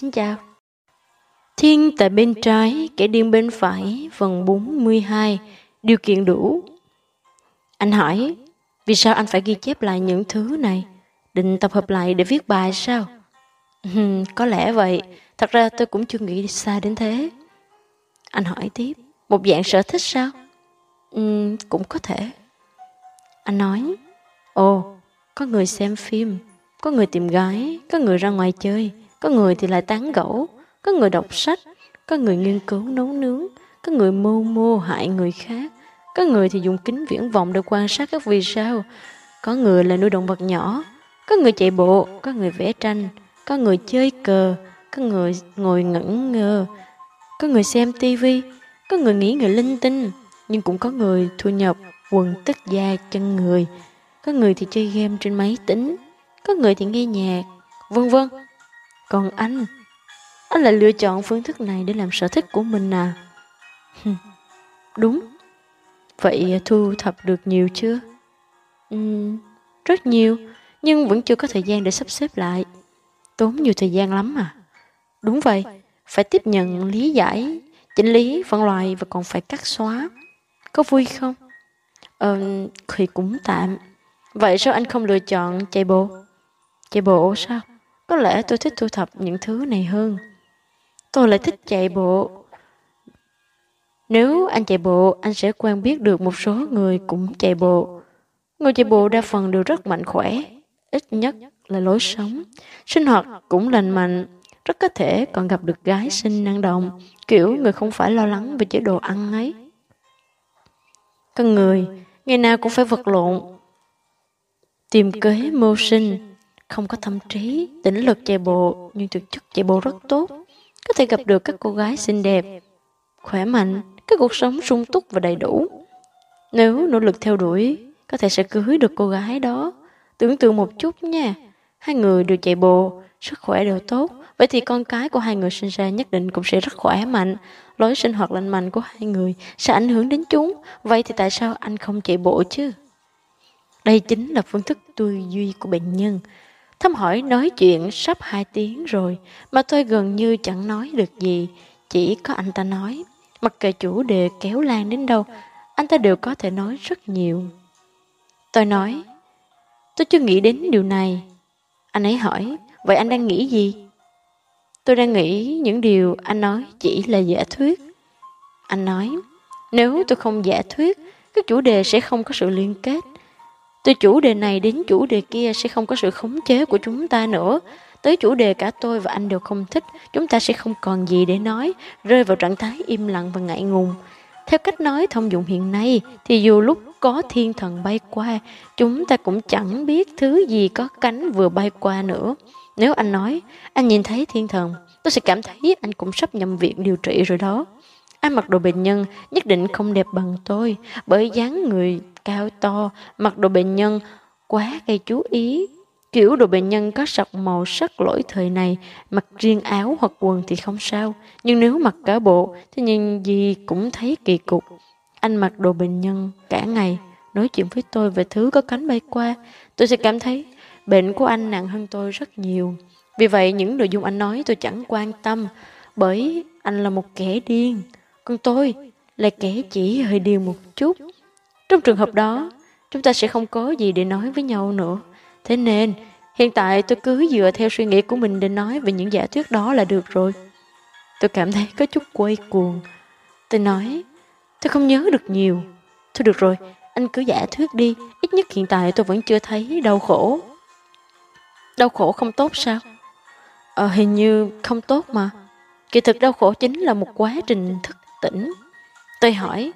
Xin chào. Thiên tại bên trái, kẻ điên bên phải, phần 42, điều kiện đủ. Anh hỏi, vì sao anh phải ghi chép lại những thứ này? Định tập hợp lại để viết bài sao? có lẽ vậy, thật ra tôi cũng chưa nghĩ xa đến thế. Anh hỏi tiếp, một dạng sở thích sao? Uhm, cũng có thể. Anh nói, ồ, có người xem phim, có người tìm gái, có người ra ngoài chơi, có người thì lại tán gẫu, có người đọc sách, có người nghiên cứu nấu nướng, có người mưu mô hại người khác, có người thì dùng kính viễn vọng để quan sát các vì sao, có người là nuôi động vật nhỏ, có người chạy bộ, có người vẽ tranh, có người chơi cờ, có người ngồi ngẩn ngơ, có người xem tivi, có người nghĩ người linh tinh, nhưng cũng có người thu nhập quần tất da chân người, có người thì chơi game trên máy tính, có người thì nghe nhạc, vân vân. Còn anh, anh lại lựa chọn phương thức này để làm sở thích của mình à? Đúng. Vậy thu thập được nhiều chưa? Uhm, rất nhiều, nhưng vẫn chưa có thời gian để sắp xếp lại. Tốn nhiều thời gian lắm à? Đúng vậy, phải tiếp nhận, lý giải, chỉnh lý, phân loại và còn phải cắt xóa. Có vui không? Ờ, thì cũng tạm. Vậy sao anh không lựa chọn chạy bộ? Chạy bộ sao? Có lẽ tôi thích thu thập những thứ này hơn. Tôi lại thích chạy bộ. Nếu anh chạy bộ, anh sẽ quen biết được một số người cũng chạy bộ. Người chạy bộ đa phần đều rất mạnh khỏe, ít nhất là lối sống. Sinh hoạt cũng lành mạnh, rất có thể còn gặp được gái xinh năng động, kiểu người không phải lo lắng về chế độ ăn ấy. Con người, ngày nào cũng phải vật lộn, tìm kế mưu sinh, không có tâm trí, tỉnh lực chạy bộ, nhưng thực chất chạy bộ rất tốt. Có thể gặp được các cô gái xinh đẹp, khỏe mạnh, có cuộc sống sung túc và đầy đủ. Nếu nỗ lực theo đuổi, có thể sẽ cưới được cô gái đó. Tưởng tượng một chút nha, hai người đều chạy bộ, sức khỏe đều tốt, vậy thì con cái của hai người sinh ra nhất định cũng sẽ rất khỏe mạnh. Lối sinh hoạt lành mạnh của hai người sẽ ảnh hưởng đến chúng, vậy thì tại sao anh không chạy bộ chứ? Đây chính là phương thức tư duy của bệnh nhân. Thăm hỏi nói chuyện sắp hai tiếng rồi mà tôi gần như chẳng nói được gì, chỉ có anh ta nói. Mặc kệ chủ đề kéo lan đến đâu, anh ta đều có thể nói rất nhiều. Tôi nói, tôi chưa nghĩ đến điều này. Anh ấy hỏi, vậy anh đang nghĩ gì? Tôi đang nghĩ những điều anh nói chỉ là giả thuyết. Anh nói, nếu tôi không giả thuyết, các chủ đề sẽ không có sự liên kết. Từ chủ đề này đến chủ đề kia sẽ không có sự khống chế của chúng ta nữa. Tới chủ đề cả tôi và anh đều không thích, chúng ta sẽ không còn gì để nói, rơi vào trạng thái im lặng và ngại ngùng. Theo cách nói thông dụng hiện nay, thì dù lúc có thiên thần bay qua, chúng ta cũng chẳng biết thứ gì có cánh vừa bay qua nữa. Nếu anh nói, anh nhìn thấy thiên thần, tôi sẽ cảm thấy anh cũng sắp nhầm viện điều trị rồi đó. Anh mặc đồ bệnh nhân nhất định không đẹp bằng tôi, bởi dáng người cao to, mặc đồ bệnh nhân quá gây chú ý. Kiểu đồ bệnh nhân có sọc màu sắc lỗi thời này, mặc riêng áo hoặc quần thì không sao, nhưng nếu mặc cả bộ thì nhìn gì cũng thấy kỳ cục. Anh mặc đồ bệnh nhân cả ngày, nói chuyện với tôi về thứ có cánh bay qua, tôi sẽ cảm thấy bệnh của anh nặng hơn tôi rất nhiều. Vì vậy những nội dung anh nói tôi chẳng quan tâm, bởi anh là một kẻ điên, còn tôi là kẻ chỉ hơi điên một chút. Trong trường hợp đó, chúng ta sẽ không có gì để nói với nhau nữa. Thế nên, hiện tại tôi cứ dựa theo suy nghĩ của mình để nói về những giả thuyết đó là được rồi. Tôi cảm thấy có chút quay cuồng. Tôi nói, tôi không nhớ được nhiều. Thôi được rồi, anh cứ giả thuyết đi. Ít nhất hiện tại tôi vẫn chưa thấy đau khổ. Đau khổ không tốt sao? Ờ, hình như không tốt mà. Kỳ thực đau khổ chính là một quá trình thức tỉnh. Tôi hỏi,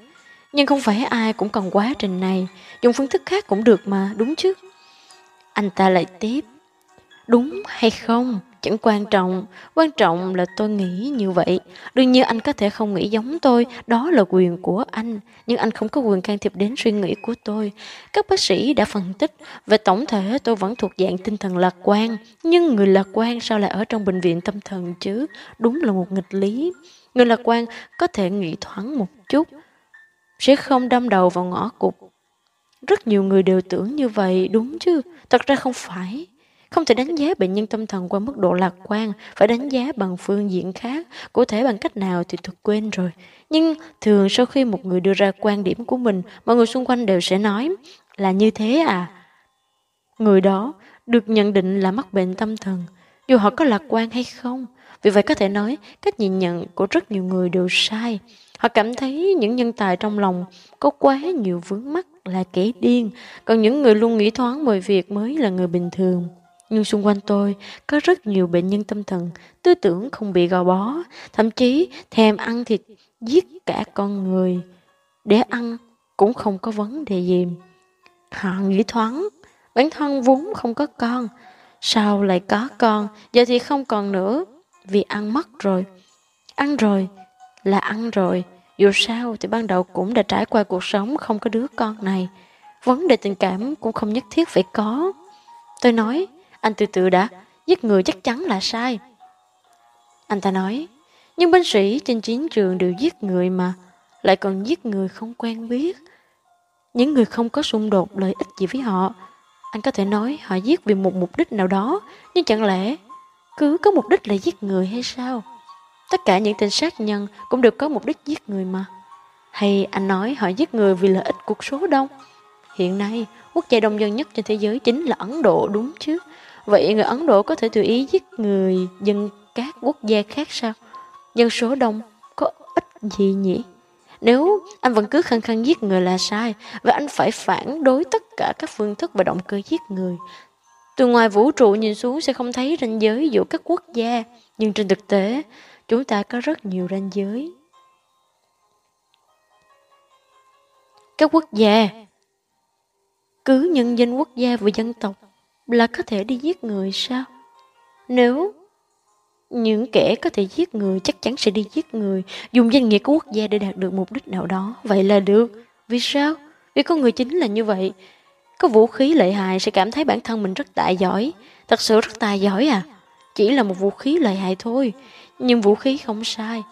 nhưng không phải ai cũng cần quá trình này, dùng phương thức khác cũng được mà, đúng chứ? Anh ta lại tiếp, đúng hay không? Chẳng quan trọng, quan trọng là tôi nghĩ như vậy. Đương nhiên anh có thể không nghĩ giống tôi, đó là quyền của anh, nhưng anh không có quyền can thiệp đến suy nghĩ của tôi. Các bác sĩ đã phân tích, về tổng thể tôi vẫn thuộc dạng tinh thần lạc quan, nhưng người lạc quan sao lại ở trong bệnh viện tâm thần chứ? Đúng là một nghịch lý. Người lạc quan có thể nghĩ thoáng một chút, sẽ không đâm đầu vào ngõ cụt. Rất nhiều người đều tưởng như vậy, đúng chứ? Thật ra không phải. Không thể đánh giá bệnh nhân tâm thần qua mức độ lạc quan, phải đánh giá bằng phương diện khác, cụ thể bằng cách nào thì tôi quên rồi. Nhưng thường sau khi một người đưa ra quan điểm của mình, mọi người xung quanh đều sẽ nói là như thế à. Người đó được nhận định là mắc bệnh tâm thần, dù họ có lạc quan hay không. Vì vậy có thể nói, cách nhìn nhận của rất nhiều người đều sai. Họ cảm thấy những nhân tài trong lòng có quá nhiều vướng mắc là kẻ điên, còn những người luôn nghĩ thoáng mọi việc mới là người bình thường. Nhưng xung quanh tôi có rất nhiều bệnh nhân tâm thần, tư tưởng không bị gò bó, thậm chí thèm ăn thịt, giết cả con người. Để ăn cũng không có vấn đề gì. Họ nghĩ thoáng, bản thân vốn không có con, sao lại có con, giờ thì không còn nữa, vì ăn mất rồi. Ăn rồi là ăn rồi, dù sao thì ban đầu cũng đã trải qua cuộc sống không có đứa con này. Vấn đề tình cảm cũng không nhất thiết phải có. Tôi nói, anh từ từ đã, giết người chắc chắn là sai. Anh ta nói, nhưng binh sĩ trên chiến trường đều giết người mà, lại còn giết người không quen biết. Những người không có xung đột lợi ích gì với họ. Anh có thể nói họ giết vì một mục đích nào đó, nhưng chẳng lẽ cứ có mục đích là giết người hay sao? Tất cả những tên sát nhân cũng đều có mục đích giết người mà. Hay anh nói họ giết người vì lợi ích cuộc số đông? Hiện nay, quốc gia đông dân nhất trên thế giới chính là Ấn Độ đúng chứ? Vậy người Ấn Độ có thể tùy ý giết người dân các quốc gia khác sao? Dân số đông có ích gì nhỉ? Nếu anh vẫn cứ khăng khăng giết người là sai và anh phải phản đối tất cả các phương thức và động cơ giết người. Từ ngoài vũ trụ nhìn xuống sẽ không thấy ranh giới giữa các quốc gia, nhưng trên thực tế, chúng ta có rất nhiều ranh giới. Các quốc gia cứ nhân danh quốc gia và dân tộc là có thể đi giết người sao? Nếu những kẻ có thể giết người chắc chắn sẽ đi giết người, dùng danh nghĩa của quốc gia để đạt được mục đích nào đó. Vậy là được. Vì sao? Vì con người chính là như vậy. Có vũ khí lợi hại sẽ cảm thấy bản thân mình rất tài giỏi. Thật sự rất tài giỏi à? Chỉ là một vũ khí lợi hại thôi. Nhưng vũ khí không sai.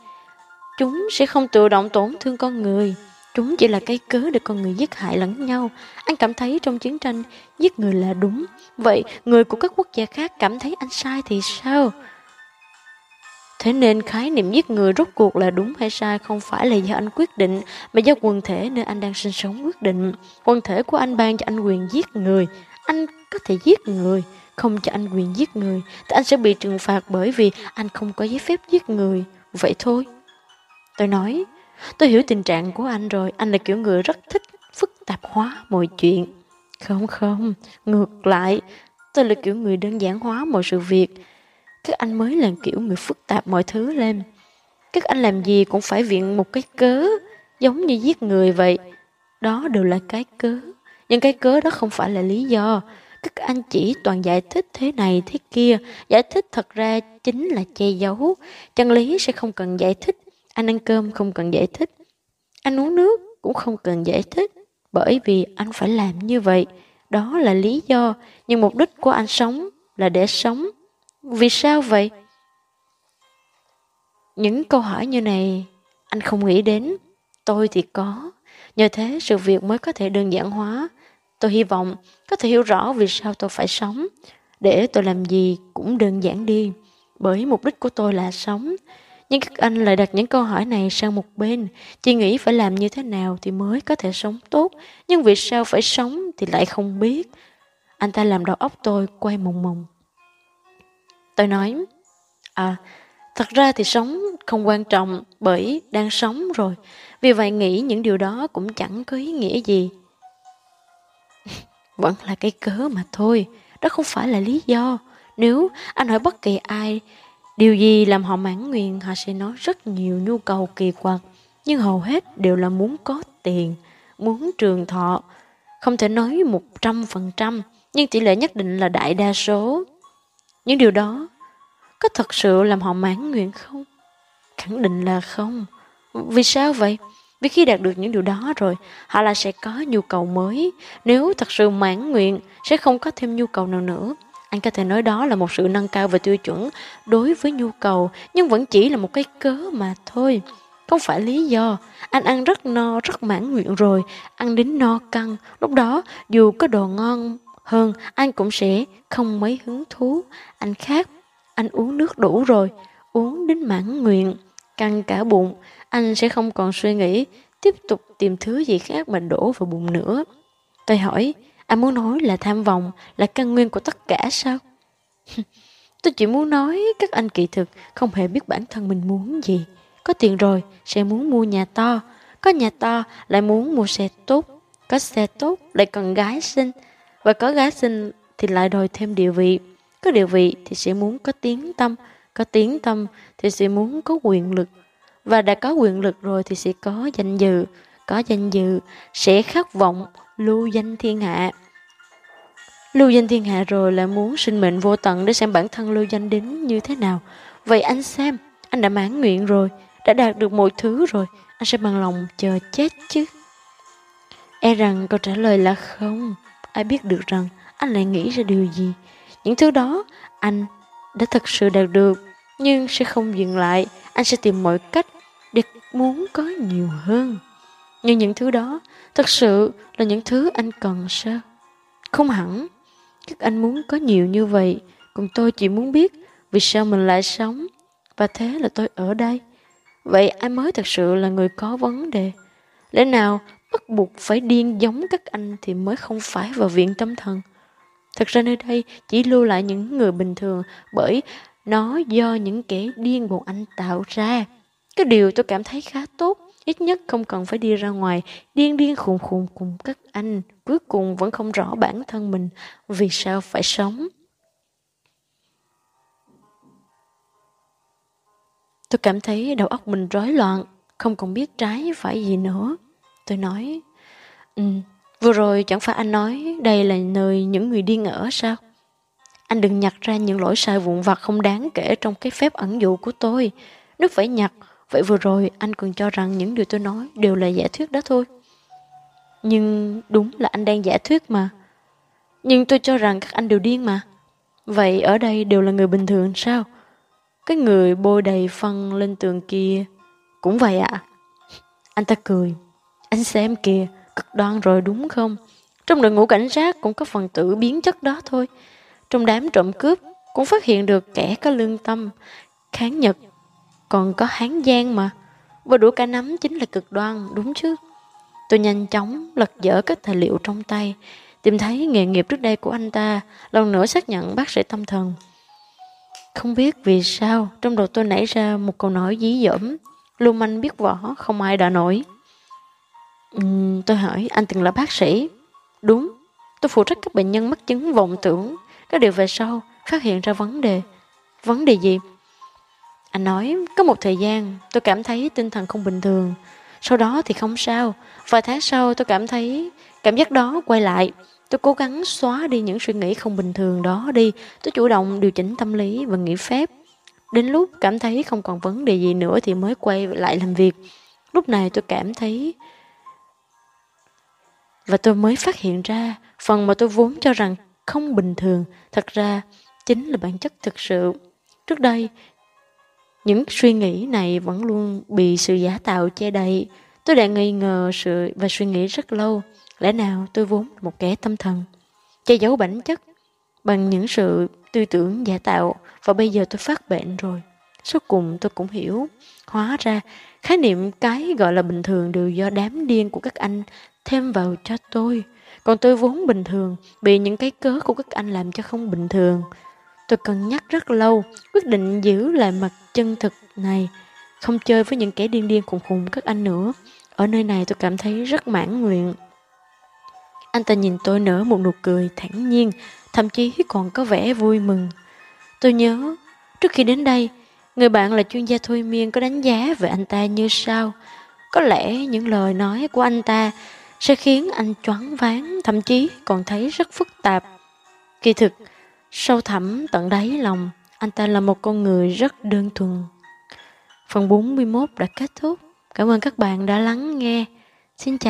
Chúng sẽ không tự động tổn thương con người. Chúng chỉ là cái cớ để con người giết hại lẫn nhau. Anh cảm thấy trong chiến tranh giết người là đúng. Vậy người của các quốc gia khác cảm thấy anh sai thì sao? Thế nên khái niệm giết người rốt cuộc là đúng hay sai không phải là do anh quyết định, mà do quần thể nơi anh đang sinh sống quyết định. Quần thể của anh ban cho anh quyền giết người. Anh có thể giết người, không cho anh quyền giết người, thì anh sẽ bị trừng phạt bởi vì anh không có giấy phép giết người. Vậy thôi. Tôi nói, tôi hiểu tình trạng của anh rồi, anh là kiểu người rất thích phức tạp hóa mọi chuyện. Không không, ngược lại, tôi là kiểu người đơn giản hóa mọi sự việc. Các anh mới là kiểu người phức tạp mọi thứ lên. Các anh làm gì cũng phải viện một cái cớ, giống như giết người vậy. Đó đều là cái cớ. Nhưng cái cớ đó không phải là lý do. Các anh chỉ toàn giải thích thế này thế kia. Giải thích thật ra chính là che giấu. Chân lý sẽ không cần giải thích. Anh ăn cơm không cần giải thích. Anh uống nước cũng không cần giải thích. Bởi vì anh phải làm như vậy. Đó là lý do. Nhưng mục đích của anh sống là để sống vì sao vậy? Những câu hỏi như này, anh không nghĩ đến. Tôi thì có. Nhờ thế, sự việc mới có thể đơn giản hóa. Tôi hy vọng có thể hiểu rõ vì sao tôi phải sống. Để tôi làm gì cũng đơn giản đi. Bởi mục đích của tôi là sống. Nhưng các anh lại đặt những câu hỏi này sang một bên. Chỉ nghĩ phải làm như thế nào thì mới có thể sống tốt. Nhưng vì sao phải sống thì lại không biết. Anh ta làm đầu óc tôi quay mùng mùng. Tôi nói, à, thật ra thì sống không quan trọng bởi đang sống rồi. Vì vậy nghĩ những điều đó cũng chẳng có ý nghĩa gì. Vẫn là cái cớ mà thôi, đó không phải là lý do. Nếu anh hỏi bất kỳ ai, điều gì làm họ mãn nguyện, họ sẽ nói rất nhiều nhu cầu kỳ quặc. Nhưng hầu hết đều là muốn có tiền, muốn trường thọ. Không thể nói một trăm phần trăm, nhưng tỷ lệ nhất định là đại đa số. Những điều đó có thật sự làm họ mãn nguyện không? Khẳng định là không. Vì sao vậy? Vì khi đạt được những điều đó rồi, họ là sẽ có nhu cầu mới. Nếu thật sự mãn nguyện, sẽ không có thêm nhu cầu nào nữa. Anh có thể nói đó là một sự nâng cao về tiêu chuẩn đối với nhu cầu, nhưng vẫn chỉ là một cái cớ mà thôi. Không phải lý do. Anh ăn rất no, rất mãn nguyện rồi, ăn đến no căng. Lúc đó, dù có đồ ngon Hơn, anh cũng sẽ không mấy hứng thú. Anh khác, anh uống nước đủ rồi, uống đến mãn nguyện, căng cả bụng. Anh sẽ không còn suy nghĩ, tiếp tục tìm thứ gì khác mà đổ vào bụng nữa. Tôi hỏi, anh muốn nói là tham vọng là căn nguyên của tất cả sao? Tôi chỉ muốn nói các anh kỳ thực không hề biết bản thân mình muốn gì. Có tiền rồi sẽ muốn mua nhà to, có nhà to lại muốn mua xe tốt, có xe tốt lại cần gái xinh, và có gái xinh thì lại đòi thêm địa vị. Có địa vị thì sẽ muốn có tiếng tâm, có tiếng tâm thì sẽ muốn có quyền lực. Và đã có quyền lực rồi thì sẽ có danh dự, có danh dự sẽ khát vọng lưu danh thiên hạ. Lưu danh thiên hạ rồi là muốn sinh mệnh vô tận để xem bản thân lưu danh đến như thế nào. Vậy anh xem, anh đã mãn nguyện rồi, đã đạt được mọi thứ rồi, anh sẽ bằng lòng chờ chết chứ. E rằng câu trả lời là không. Ai biết được rằng anh lại nghĩ ra điều gì. Những thứ đó anh đã thật sự đạt được, nhưng sẽ không dừng lại. Anh sẽ tìm mọi cách để muốn có nhiều hơn. Nhưng những thứ đó thật sự là những thứ anh cần sao? Không hẳn. Các anh muốn có nhiều như vậy, còn tôi chỉ muốn biết vì sao mình lại sống. Và thế là tôi ở đây. Vậy ai mới thật sự là người có vấn đề? Lẽ nào bắt buộc phải điên giống các anh thì mới không phải vào viện tâm thần? Thật ra nơi đây chỉ lưu lại những người bình thường bởi nó do những kẻ điên bọn anh tạo ra. Cái điều tôi cảm thấy khá tốt, ít nhất không cần phải đi ra ngoài điên điên khùng khùng cùng các anh, cuối cùng vẫn không rõ bản thân mình vì sao phải sống. Tôi cảm thấy đầu óc mình rối loạn, không còn biết trái phải gì nữa. Tôi nói, ừ, vừa rồi chẳng phải anh nói đây là nơi những người điên ở sao? Anh đừng nhặt ra những lỗi sai vụn vặt không đáng kể trong cái phép ẩn dụ của tôi. Nếu phải nhặt, vậy vừa rồi anh còn cho rằng những điều tôi nói đều là giả thuyết đó thôi. Nhưng đúng là anh đang giả thuyết mà. Nhưng tôi cho rằng các anh đều điên mà. Vậy ở đây đều là người bình thường sao? Cái người bôi đầy phân lên tường kia cũng vậy ạ. À? Anh ta cười. Anh xem kìa, cực đoan rồi đúng không? Trong đội ngũ cảnh sát cũng có phần tử biến chất đó thôi. Trong đám trộm cướp cũng phát hiện được kẻ có lương tâm, kháng nhật, còn có hán gian mà. Và đũa cả nắm chính là cực đoan, đúng chứ? Tôi nhanh chóng lật dở các tài liệu trong tay, tìm thấy nghề nghiệp trước đây của anh ta, lần nữa xác nhận bác sĩ tâm thần. Không biết vì sao, trong đầu tôi nảy ra một câu nói dí dỏm, lưu manh biết võ, không ai đã nổi. Uhm, tôi hỏi, anh từng là bác sĩ? Đúng, tôi phụ trách các bệnh nhân mắc chứng vọng tưởng, các điều về sau, phát hiện ra vấn đề. Vấn đề gì? Anh nói, có một thời gian tôi cảm thấy tinh thần không bình thường, sau đó thì không sao, vài tháng sau tôi cảm thấy cảm giác đó quay lại. Tôi cố gắng xóa đi những suy nghĩ không bình thường đó đi. Tôi chủ động điều chỉnh tâm lý và nghỉ phép. Đến lúc cảm thấy không còn vấn đề gì nữa thì mới quay lại làm việc. Lúc này tôi cảm thấy... Và tôi mới phát hiện ra phần mà tôi vốn cho rằng không bình thường thật ra chính là bản chất thực sự. Trước đây, những suy nghĩ này vẫn luôn bị sự giả tạo che đậy. Tôi đã nghi ngờ sự và suy nghĩ rất lâu. Lẽ nào tôi vốn một kẻ tâm thần, che giấu bản chất bằng những sự tư tưởng giả tạo và bây giờ tôi phát bệnh rồi. Suốt cùng tôi cũng hiểu. Hóa ra, khái niệm cái gọi là bình thường đều do đám điên của các anh thêm vào cho tôi. Còn tôi vốn bình thường, bị những cái cớ của các anh làm cho không bình thường. Tôi cân nhắc rất lâu, quyết định giữ lại mặt chân thực này, không chơi với những kẻ điên điên khùng khùng các anh nữa. Ở nơi này tôi cảm thấy rất mãn nguyện. Anh ta nhìn tôi nở một nụ cười thản nhiên, thậm chí còn có vẻ vui mừng. Tôi nhớ, trước khi đến đây, người bạn là chuyên gia thôi miên có đánh giá về anh ta như sau. Có lẽ những lời nói của anh ta sẽ khiến anh choáng váng, thậm chí còn thấy rất phức tạp. Kỳ thực, sâu thẳm tận đáy lòng, anh ta là một con người rất đơn thuần. Phần 41 đã kết thúc. Cảm ơn các bạn đã lắng nghe. Xin chào.